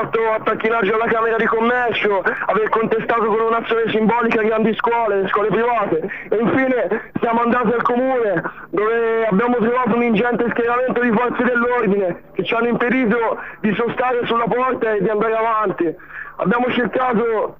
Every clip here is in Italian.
fatto attacchinaggio alla Camera di Commercio, aver contestato con un'azione simbolica grandi scuole, scuole private e infine siamo andati al comune dove abbiamo trovato un ingente schieramento di forze dell'ordine che ci hanno impedito di sostare sulla porta e di andare avanti. Abbiamo cercato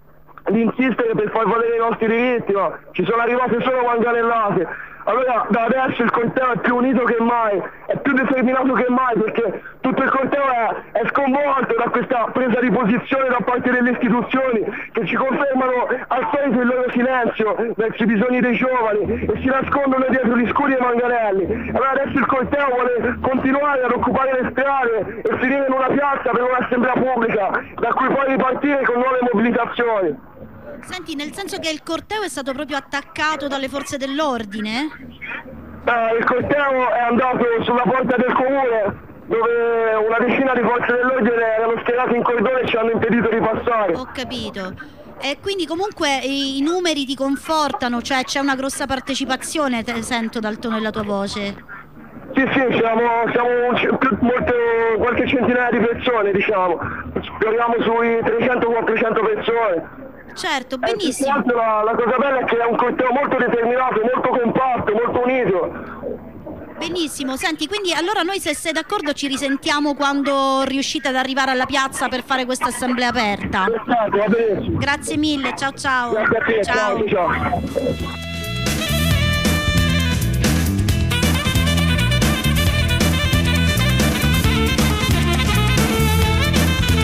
di insistere per far valere i nostri diritti, ma ci sono arrivate solo manganellate. Allora da adesso il corteo è più unito che mai, è più determinato che mai perché tutto il corteo è, è sconvolto da questa presa di posizione da parte delle istituzioni che ci confermano al solito il loro silenzio verso i bisogni dei giovani e si nascondono dietro gli scudi e manganelli. Allora adesso il corteo vuole continuare ad occupare le strade e finire in una piazza per un'assemblea pubblica da cui poi ripartire con nuove mobilitazioni. Senti, nel senso che il corteo è stato proprio attaccato dalle forze dell'ordine? Eh, il corteo è andato sulla porta del comune dove una decina di forze dell'ordine erano schierate in corridoio e ci hanno impedito di passare. Ho capito. E quindi comunque i, numeri ti confortano, cioè c'è una grossa partecipazione, te sento dal tono della tua voce. Sì, sì, siamo, siamo molte, qualche centinaia di persone, diciamo. Speriamo sui 300-400 persone. Certo, Eh, benissimo. altro La, la cosa bella è che è un corteo molto determinato, molto compatto, molto unito. Benissimo, senti, quindi allora noi se sei d'accordo ci risentiamo quando riuscite ad arrivare alla piazza per fare questa assemblea aperta. Grazie mille, ciao ciao. Grazie a te, ciao, ciao.